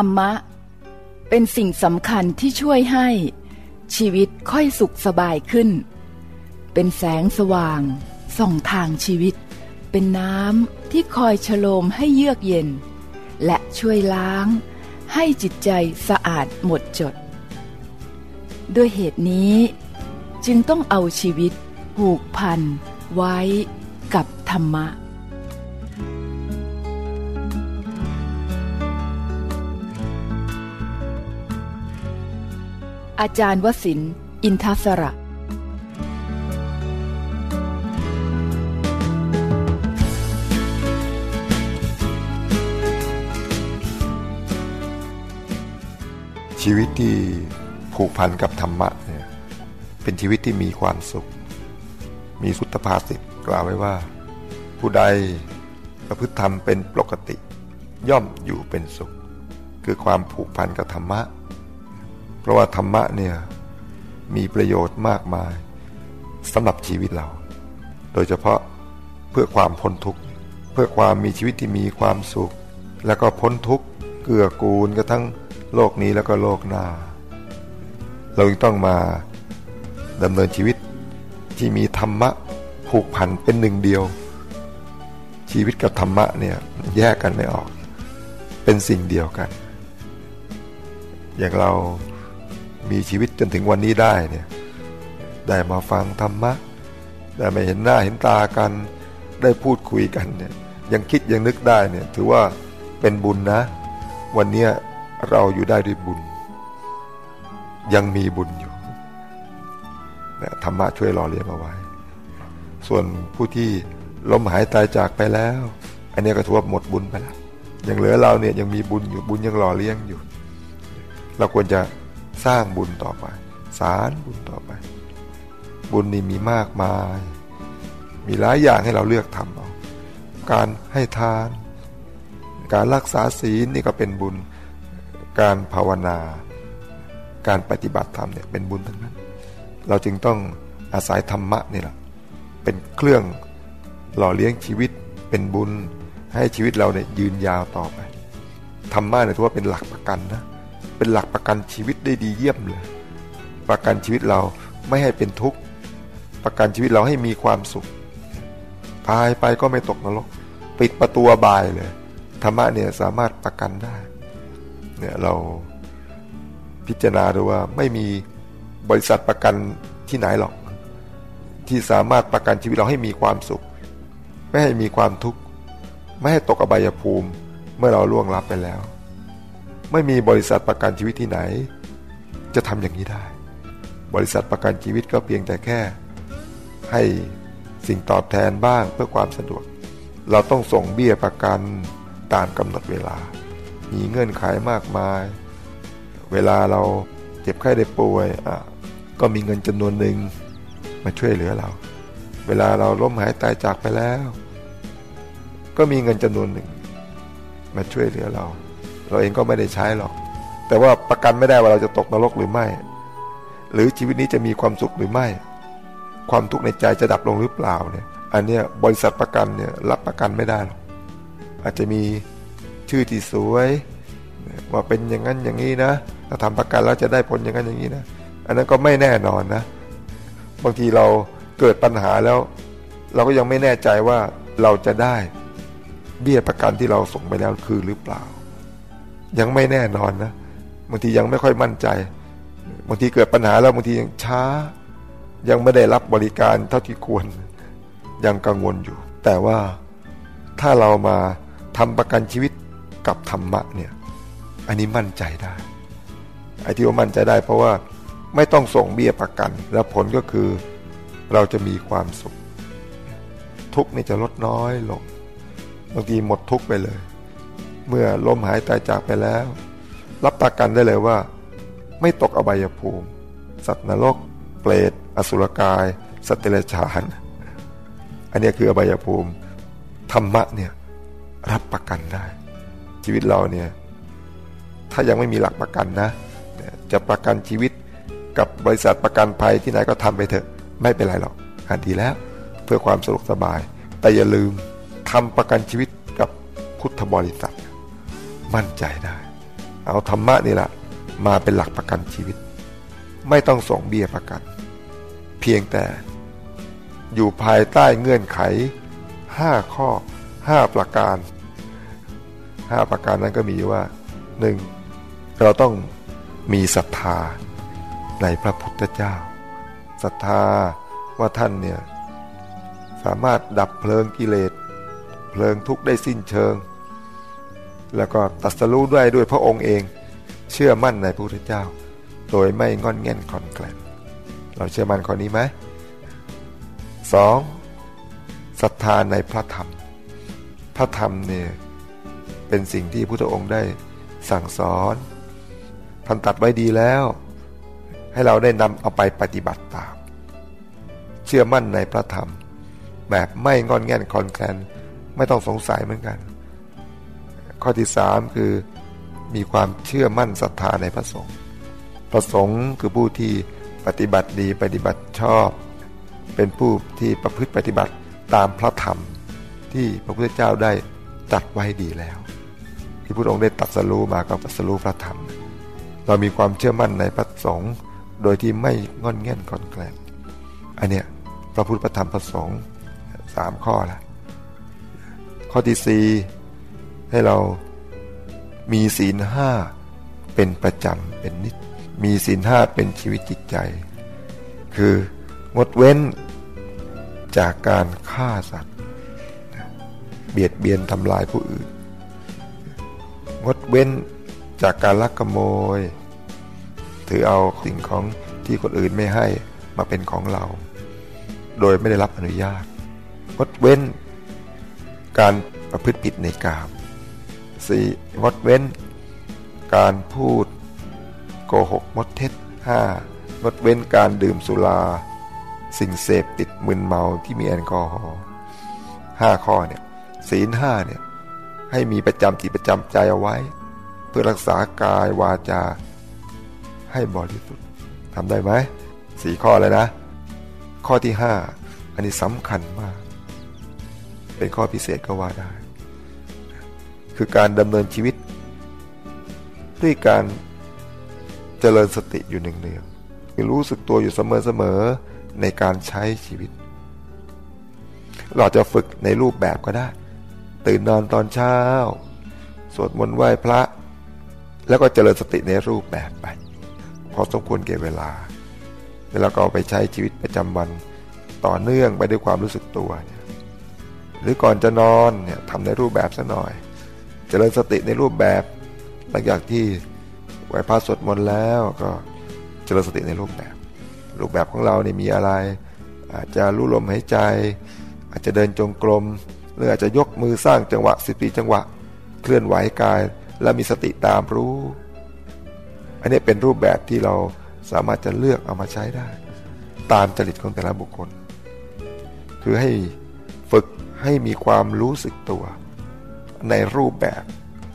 รรมะ เป็นสิ่งสำคัญที่ช่วยให้ ชีวิตค่อยสุขสบายขึ้น เป็นแสงสว่าง ส่องทางชีวิต เป็นน้ำที่คอยฉโลมให้เยือกเย็น และช่วยล้าง ให้จิตใจสะอาดหมดจด ด้วยเหตุนี้ จึงต้องเอาชีวิตผูกพันไว้กับธรรมะ อาจารย์วสินอินทศระ ชีวิตที่ผูกพันกับธรรมะเนี่ยเป็นชีวิตที่มีความสุข มีสุตภาษิตกล่าวไว้ว่า ผู้ใดประพฤติธรรมเป็นปกติ ย่อมอยู่เป็นสุข คือความผูกพันกับธรรมะ ราะว่าธรรมะเนี่ยมีประโยชน์มากมายสำหรับชีวิตเรา โดยเฉพาะเพื่อความพ้นทุกข์เพื่อความมีชีวิตที่มีความสุข แล้วก็พ้นทุกข์เกื้อกูลกระทั่งโลกนี้แล้วก็โลกหน้า เราต้องมาดำเนินชีวิตที่มีธรรมะผูกพันเป็นหนึ่งเดียว ชีวิตกับธรรมะเนี่ยแยกกันไม่ออก เป็นสิ่งเดียวกัน อย่างเรา มีชีวิตจนถึงวันนี้ได้เนี่ยได้มาฟังธรรมะได้มาเห็นหน้าเห็นตากันได้พูดคุยกันเนี่ยยังคิดยังนึกได้เนี่ยถือว่าเป็นบุญนะ วันนี้เราอยู่ได้ด้วยบุญ ยังมีบุญอยู่นะธรรมะช่วยหล่อเลี้ยงเอาไว้ ส่วนผู้ที่ล้มหายตายจากไปแล้ว อันนี้ก็ถือว่าหมดบุญไปแล้วยังเหลือเราเนี่ยยังมีบุญอยู่บุญยังหล่อเลี้ยงอยู่ เราควรจะ สร้างบุญต่อไป สารบุญต่อไป บุญนี่มีมากมาย มีหลายอย่างให้เราเลือกทำเอาการให้ทาน การรักษาศีลนี่ก็เป็นบุญ การภาวนา การปฏิบัติธรรมเนี่ยเป็นบุญทั้งนั้น เราจึงต้องอาศัยธรรมะนี่แหละ เป็นเครื่องหล่อเลี้ยงชีวิตเป็นบุญให้ชีวิตเราเนี่ยยืนยาวต่อไปธรรมะเนี่ยถือว่าเป็นหลักประกันนะ เป็นหลักประกันชีวิตได้ดีเยี่ยมเลย ประกันชีวิตเราไม่ให้เป็นทุกข์ ประกันชีวิตเราให้มีความสุข ตายไปก็ไม่ตกนรก ปิดประตูบายเลย ธรรมะเนี่ยสามารถประกันได้ เนี่ยเราพิจารณาดูว่าไม่มีบริษัทประกันที่ไหนหรอก ที่สามารถประกันชีวิตเราให้มีความสุข ไม่ให้มีความทุกข์ ไม่ให้ตกอบายภูมิเมื่อเราล่วงลับไปแล้ว ไม่มีบริษัทประกันชีวิตที่ไหน จะทำอย่างนี้ได้ บริษัทประกันชีวิตก็เพียงแต่แค่ ให้สิ่งตอบแทนบ้างเพื่อความสะดวก เราต้องส่งเบี้ยประกันตามกำหนดเวลา มีเงื่อนไขามากมาย เวลาเราเจ็บไข้ได้ป่วยก็มีเงินจำนวนหนึ่งมาช่วยเหลือเรา เวลาเราล้มหายตายจากไปแล้ว ก็มีเงินจำนวนหนึ่งมาช่วยเหลือเรา เราเองก็ไม่ได้ใช้หรอก แต่ว่าประกันไม่ได้ว่าเราจะตกนรกหรือไม่ หรือชีวิตนี้จะมีความสุขหรือไม่ ความทุกข์ในใจจะดับลงหรือเปล่าเนี่ย อันเนี้ยบริษัทประกันเนี่ยรับประกันไม่ได้หรอกอาจจะมีชื่อที่สวยว่าเป็นอย่างนั้นอย่างนี้นะถ้าทำประกันแล้วจะได้ผลอย่างนั้นอย่างนี้นะ อันนั้นก็ไม่แน่นอนนะ บางทีเราเกิดปัญหาแล้ว เราก็ยังไม่แน่ใจว่าเราจะได้เบี้ยประกันที่เราส่งไปแล้วคือหรือเปล่า ยังไม่แน่นอนนะบางทียังไม่ค่อยมั่นใจบางทีเกิดปัญหาแล้วบางทียังช้า ยังไม่ได้รับบริการเท่าที่ควรยังกังวลอยู่ แต่ว่าถ้าเรามาทำประกันชีวิตกับธรรมะเนี่ยอันนี้มั่นใจได้ไอ้ที่ว่ามั่นใจได้ เพราะว่าไม่ต้องส่งเบี้ยประกัน แล้วผลก็คือเราจะมีความสุข ทุกนี่จะลดน้อยลงบางทีหมดทุกไปเลย เมื่อลมหายตายจากไปแล้ว รับประกันได้เลยว่า ไม่ตกอบายภูมิ สัตว์นรกเปรตอสุรกาย สตว์เดรัจฉานอันนี้คืออบายภูมิ ธรรมะเนี่ยรับประกันได้ ชีวิตเราเนี่ยถ้ายังไม่มีหลักประกันนะ จะประกันชีวิตกับบริษัทประกันภัยที่ไหนก็ทำไปเถอะ ไม่เป็นไรหรอกอันดีแล้วเพื่อความสะดวกสบาย แต่อย่าลืมทำประกันชีวิตกับพุทธบริษัท มั่นใจได้ เอาธรรมะนี่แหละมาเป็นหลักประกันชีวิต ไม่ต้องส่งเบี้ยประกัน เพียงแต่อยู่ภายใต้เงื่อนไขห้าข้อห้าประการห้าประการนั้นก็มีว่าหนึ่งเราต้องมีศรัทธาในพระพุทธเจ้าศรัทธาว่าท่านเนี่ยสามารถดับเพลิงกิเลสเพลิงทุกข์ได้สิ้นเชิง แล้วก็ตัดสรู้ด้วยด้วยพระองค์เอง เชื่อมั่นในพระพุทธเจ้า โดยไม่งอนแง่นคอนแกลนเราเชื่อมั่นข้อนี้ไหมสองศรัทธาในพระธรรม พระธรรมเนี่ยเป็นสิ่งที่พระองค์ได้สั่งสอนท่านตัดไว้ดีแล้ว ให้เราได้นำเอาไปปฏิบัติตาม เชื่อมั่นในพระธรรม แบบไม่งอนแง่นคอนแคลนไม่ต้องสงสัยเหมือนกัน ข้อที่สามคือมีความเชื่อมั่นศรัทธาในพระสงฆ์พระสงฆ์คือผู้ที่ปฏิบัติดีปฏิบัติชอบ เป็นผู้ที่ประพฤติปฏิบัติตามพระธรรม ที่พระพุทธเจ้าได้จัดไว้ดีแล้ว ที่พระองค์ได้ตัดสรู้มาก็ตัดสรู้พระธรรม เรามีความเชื่อมั่นในพระสงฆ์โดยที่ไม่งอนแง่นกอนแกลนอันเนี้ยพระพุทธธรรมพระสงฆ์สามข้อละข้อที่สี่ ให้เรามีศีลห้าเป็นประจำเป็นนิด มีศีลห้าเป็นชีวิตจิตใจ คืองดเว้นจากการฆ่าสัตว์ เบียดเบียนทำลายผู้อื่น งดเว้นจากการลักขโมย ถือเอาสิ่งของที่คนอื่นไม่ให้มาเป็นของเรา โดยไม่ได้รับอนุญาต งดเว้นการประพฤติผิดในกาม สี่งดเว้น การพูดโกหกมดเท็จห้างดเว้นการดื่มสุรา สิ่งเสพติดมึนเมาที่มีแอลกอฮอล์ห้าข้อเนี่ยศีลห้าเนี่ยให้มีประจำจิตประจำใจเอาไว้ เพื่อรักษากายวาจา ให้บริสุทธิ์ทำได้ไหมสี่ข้อเลยนะ ข้อที่ห้าอันนี้สำคัญมาก เป็นข้อพิเศษก็ว่าได้ คือการดำเนินชีวิต ด้วยการเจริญสติอยู่หนึ่งเนืองรู้สึกตัวอยู่เสมอๆในการใช้ชีวิต เราจะฝึกในรูปแบบก็ได้ ตื่นนอนตอนเช้า สวดมนต์ไหว้พระ แล้วก็เจริญสติในรูปแบบไป พอสมควรเก็บเวลา แล้วก็ไปใช้ชีวิตประจำวันต่อเนื่องไปด้วยความรู้สึกตัว หรือก่อนจะนอนเนี่ยทำในรูปแบบซะหน่อย เจริญสติในรูปแบบ หลังจากที่ไหวพระสวดมนต์แล้วก็เจริญสติในรูปแบบ รูปแบบของเราเนี่ยมีอะไร อาจจะรู้ลมหายใจ อาจจะเดินจงกรมหรืออาจจะยกมือสร้างจังหวะสิบปีจังหวะ เคลื่อนไหวกาย และมีสติตามรู้ อันนี้เป็นรูปแบบที่เราสามารถจะเลือกเอามาใช้ได้ ตามจริตของแต่ละบุคคล คือให้ฝึกให้มีความรู้สึกตัว ในรูปแบบ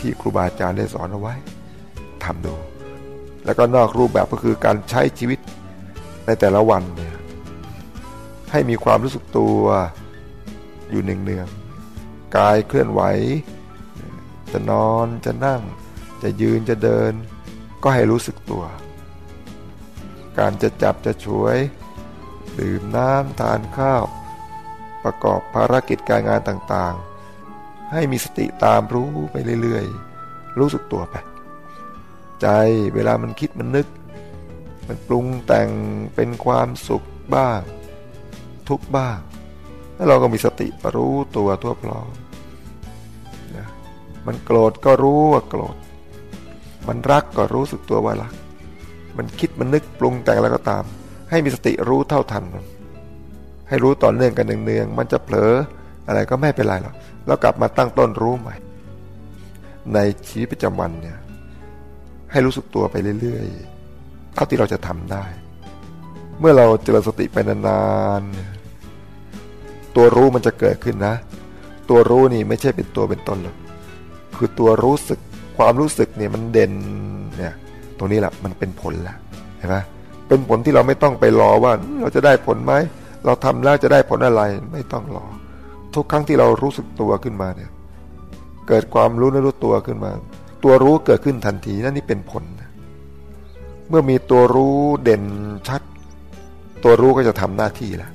ที่ครูบาอาจารย์ได้สอนเอาไว้ทำดู แล้วก็นอกรูปแบบก็คือการใช้ชีวิตในแต่ละวันเนี่ยให้มีความรู้สึกตัวอยู่หนึ่งเนืองกายเคลื่อนไหว จะนอนจะนั่ง จะยืนจะเดิน ก็ให้รู้สึกตัว การจะจับจะช่วย ดื่มน้ำทานข้าว ประกอบภารกิจการงานต่างๆ ให้มีสติตามรู้ไปเรื่อยๆ รู้สึกตัวไป ใจเวลามันคิดมันนึก มันปรุงแต่งเป็นความสุขบ้าง ทุกบ้างแล้วเราก็มีสติรู้ตัวทั่วพร้อมนะมันโกรธก็รู้ว่าโกรธ มันรักก็รู้สึกตัวว่ารัก มันคิดมันนึกปรุงแต่งแล้วก็ตาม ให้มีสติรู้เท่าทันมันให้รู้ต่อเนื่องกันเนืองๆมันจะเผลอ อะไรก็ไม่เป็นไรหรอกแล้วกลับมาตั้งต้นรู้ใหม่ ในชีวิตประจำวันเนี่ย ให้รู้สึกตัวไปเรื่อยๆเท่าที่เราจะทำได้ เมื่อเราเจริญสติไปนานๆตัวรู้มันจะเกิดขึ้นนะ ตัวรู้นี่ไม่ใช่เป็นตัวเป็นตนหรอกคือตัวรู้สึกความรู้สึกเนี่ยมันเด่นเนี่ย ตรงนี้แหละมันเป็นผลล้วเห็นไหมเป็นผลที่เราไม่ต้องไปรอว่า เราจะได้ผลไหมเราทำแล้วจะได้ผลอะไรไม่ต้องรอ ทุกครั้งที่เรารู้สึกตัวขึ้นมาเนี่ย เกิดความรู้นรู้ตัวขึ้นมา ตัวรู้เกิดขึ้นทันทีนั่นนี่เป็นผล เมื่อมีตัวรู้เด่นชัด ตัวรู้ก็จะทำหน้าที่แล้ว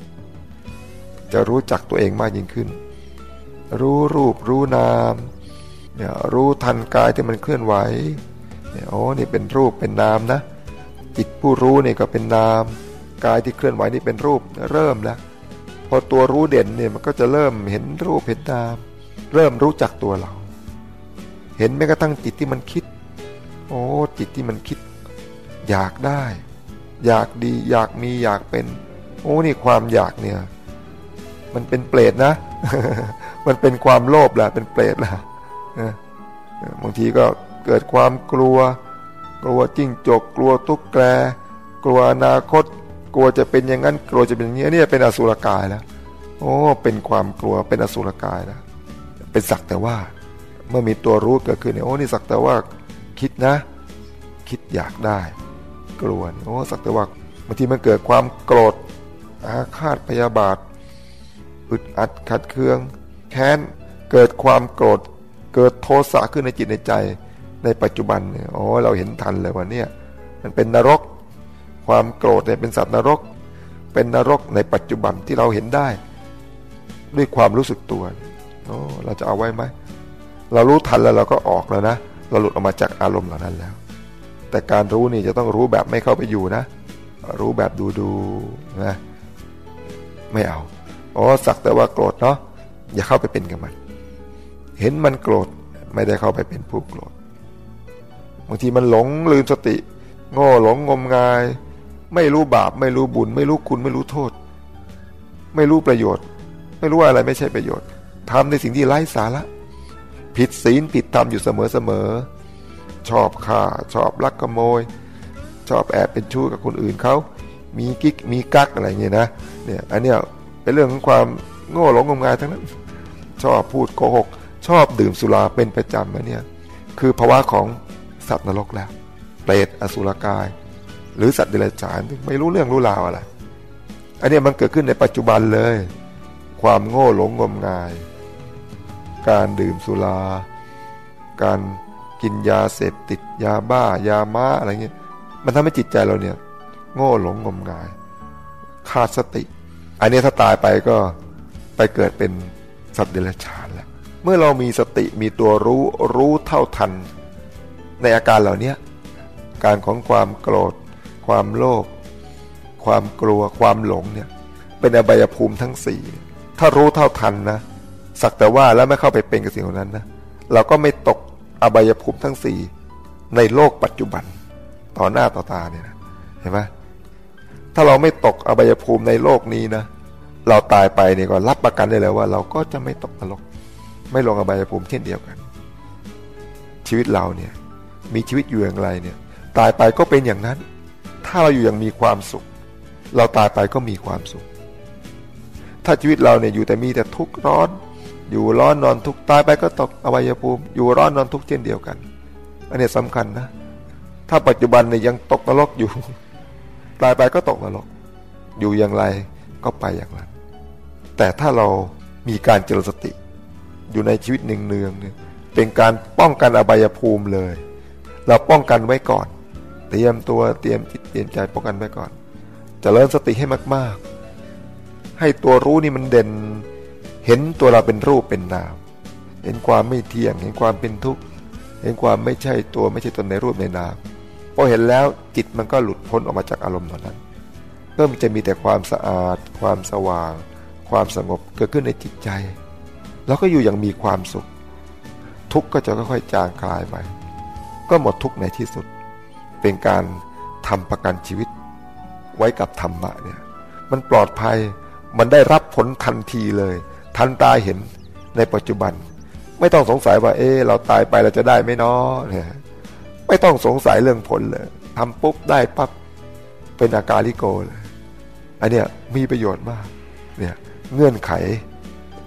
จะรู้จักตัวเองมากยิ่งขึ้น รู้รูปรู้นามเนี่ยรู้ทันกายที่มันเคลื่อนไหวเนี่ยโอ้นี่เป็นรูปเป็นนามนะ จิตผู้รู้นี่ก็เป็นนาม กายที่เคลื่อนไหวนี่เป็นรูปเริ่มแล้ว พอตัวรู้เด่นเนี่ยมันก็จะเริ่มเห็นรูปเห็นนามเริ่มรู้จักตัวเรา เห็นแม้กระทั่งจิตที่มันคิด โอ้จิตที่มันคิด อยากได้ อยากดีอยากมีอยากเป็น โอ้นี่ความอยากเนี่ย มันเป็นเปรตนะ มันเป็นความโลภแหละเป็นเปรตแหละบางทีก็เกิดความกลัว กลัวจิ้งจกกลัวตุ๊กแก กลัวอนาคต กลัวจะเป็นอย่างนั้นกลัวจะเป็นอย่างนี้เนี่ยเป็นอสุรกายแล้วโอ้เป็นความกลัวเป็นอสุรกายแล้วเป็นสักแต่ว่า เมื่อมีตัวรู้เกิดขึ้นเนี่ยโอ้นี่สักแต่ว่าคิดนะ คิดอยากได้ กลัวโอ้สักแต่ว่าบางทีมันเกิดความโกรธอาฆาตพยาบาทอึดอัดขัดเคือง แค้นเกิดความโกรธ เกิดโทสะขึ้นในจิตในใจ ในปัจจุบันเนี่ยโอ๋อเราเห็นทันเลยว่าเนี่ยมันเป็นนรก ความโกรธเนี่ยเป็นสัตว์นรก เป็นนรกในปัจจุบันที่เราเห็นได้ ด้วยความรู้สึกตัวโอ้เราจะเอาไว้ไหมเรารู้ทันแล้วเราก็ออกแล้วนะ เราหลุดออกมาจากอารมณ์เหล่านั้นแล้ว แต่การรู้นี่จะต้องรู้แบบไม่เข้าไปอยู่นะ รู้แบบดูดูนะไม่เอาอ๋อสักแต่ว่าโกรธเนาะอย่าเข้าไปเป็นกับมัน เห็นมันโกรธไม่ได้เข้าไปเป็นผู้โกรธบางทีมันหลงลืมสติ โง่หลงงมงาย ไม่รู้บาป ไม่รู้บุญ ไม่รู้คุณไม่รู้โทษ ไม่รู้ประโยชน์ ไม่รู้ว่าอะไรไม่ใช่ประโยชน์ทำในสิ่งที่ไร้สาระผิดศีลผิดธรรมอยู่เสมอเสมอชอบฆ่าชอบลักขโมย ชอบแอบเป็นชู้กับคนอื่นเขา มีกิ๊กมีกักอะไรเงี้ยนะเนี่ยอันเนี้ยเป็นเรื่องของความโง่หลงงมงายทั้งนั้นชอบพูดโกหก ชอบดื่มสุราเป็นประจำนะเนี่ยคือภาวะของสัตว์นรกแล้ว เปรตอสุรกาย หรือสัตว์เดรัจฉานไม่รู้เรื่องรู้ราวอะไรอันนี้มันเกิดขึ้นในปัจจุบันเลย ความโง่หลงงมงาย การดื่มสุรา การกินยาเสพติดยาบ้ายาม้าอะไรเงี้ยมันทำให้จิตใจเราเนี่ย โง่หลงงมงาย ขาดสติ อันนี้ถ้าตายไปก็ไปเกิดเป็นสัตว์เดรัจฉานแล้วเมื่อเรามีสติมีตัวรู้รู้เท่าทัน ในอาการเหล่านี้การของความโกรธ ความโลภความกลัวความหลงเนี่ย เป็นอบายภูมิทั้งสี่ถ้ารู้เท่าทันนะสักแต่ว่าแล้วไม่เข้าไปเป็นกับสิ่งเหล่านั้นนะเราก็ไม่ตกอบายภูมิทั้งสี่ในโลกปัจจุบัน ต่อหน้าต่อตาเนี่ยนะเห็นไหมถ้าเราไม่ตกอบายภูมิในโลกนี้นะเราตายไปเนี่ยก็รับประกันได้เลยว่า เราก็จะไม่ตกนรก ไม่ลงอบายภูมิเช่นเดียวกัน ชีวิตเราเนี่ย มีชีวิตอยู่อย่างไรเนี่ย ตายไปก็เป็นอย่างนั้น ถ้าเราอยู่อย่างมีความสุข เราตายไปก็มีความสุข ถ้าชีวิตเราเนี่ยอยู่แต่มีแต่ทุกข์ร้อน อยู่ร้อนนอนทุกข์ตายไปก็ตกอวัยภูมิ อยู่ร้อนนอนทุกข์เช่นเดียวกัน อันนี้สำคัญนะ ถ้าปัจจุบันเนี่ยยังตกนรกอยู่ ตายไปก็ตกนรก อยู่อย่างไรก็ไปอย่างนั้น แต่ถ้าเรามีการเจริญสติ อยู่ในชีวิตหนึ่งเนืองเนี่ยเป็นการป้องกันอบายภูมิเลย เราป้องกันไว้ก่อน เตรียมตัวเตรียมจิตเตรียมใจป้องกันไว้ก่อนจเจริญสติให้มาก ๆ ให้ตัวรู้นี่มันเด่น เห็นตัวเราเป็นรูปเป็นนาม เห็นความไม่เที่ยง เห็นความเป็นทุกข์ เห็นความไม่ใช่ตัวไม่ใช่ตนในรูปในนามพอเห็นแล้วจิตมันก็หลุดพ้นออกมาจากอารมณ์เหล่านั้นก็จะมีแต่ความสะอาด ความสว่าง ความสงบเกิดขึ้นในจิตใจ แล้วก็อยู่อย่างมีความสุข ทุกข์ก็จะค่อยๆจางคลายไป ก็หมดทุกข์ในที่สุด เป็นการทำประกันชีวิตไว้กับธรรมะเนี่ยมันปลอดภัยมันได้รับผลทันทีเลย ทันตาเห็นในปัจจุบัน ไม่ต้องสงสัยว่า เออเราตายไปเราจะได้ไหม่นาะเนี่ยไม่ต้องสงสัยเรื่องผลเลยทำปุ๊บได้ปั๊บเป็นอาการลิโกเลยอันเนี้ยมีประโยชน์มากเนี่ยเงื่อนไข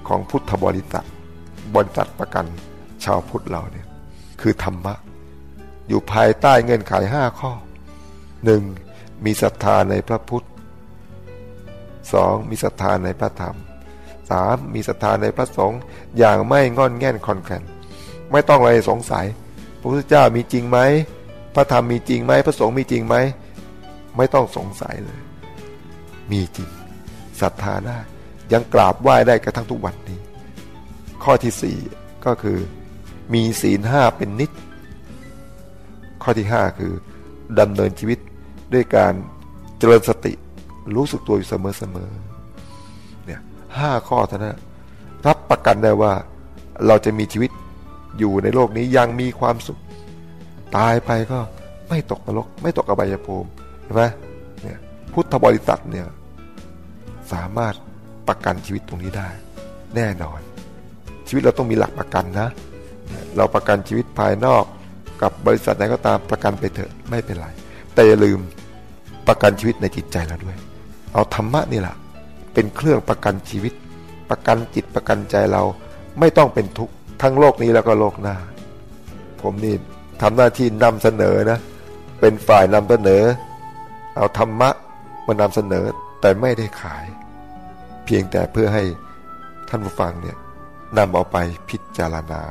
ของพุทธบริษัทบริษัทประกันชาวพุทธเราเนี่ยคือธรรมะ อยู่ภายใต้เงื่อนไขห้าข้อหนึ่งมีศรัทธาในพระพุทธสองมีศรัทธาในพระธรรมสามมีศรัทธาในพระสงฆ์อย่างไม่งอนแง่นคอนแคลนไม่ต้องอะไรสงสัย พระพุทธเจ้ามีจริงไหม พระธรรมมีจริงไหม พระสงฆ์มีจริงไหม ไม่ต้องสงสัยเลย มีจริงศรัทธาได้ ยังกราบไหว้ได้กระทั่งทุกวันนี้ ข้อที่สี่ก็คือ มีศีลห้าเป็นนิด ข้อที่ห้าคือดำเนินชีวิตด้วยการเจริญสติรู้สึกตัวอยู่เสมอๆเนี่ยห้าข้อเท่านั้นรับประกันได้ว่าเราจะมีชีวิตอยู่ในโลกนี้ยังมีความสุข ตายไปก็ไม่ตกนรก ไม่ตกอบายภูมิเห็นไหมเนี่ยพุทธบริษัทเนี่ยสามารถประกันชีวิตตรงนี้ได้ แน่นอน ชีวิตเราต้องมีหลักประกันนะ เราประกันชีวิตภายนอก กับบริษัทไหนก็ตามประกันไปเถอะไม่เป็นไร แต่อย่าลืมประกันชีวิตในจิตใจเราด้วย เอาธรรมะนี่แหละเป็นเครื่องประกันชีวิต ประกันจิตประกันใจเราไม่ต้องเป็นทุกข์ทั้งโลกนี้แล้วก็โลกหน้า ผมนี่ทำหน้าที่นำเสนอนะ เป็นฝ่ายนำเสนอ เอาธรรมะมานำเสนอแต่ไม่ได้ขาย เพียงแต่เพื่อให้ท่านผู้ฟังเนี่ยนำเอาไปพิจารณา